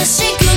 i secret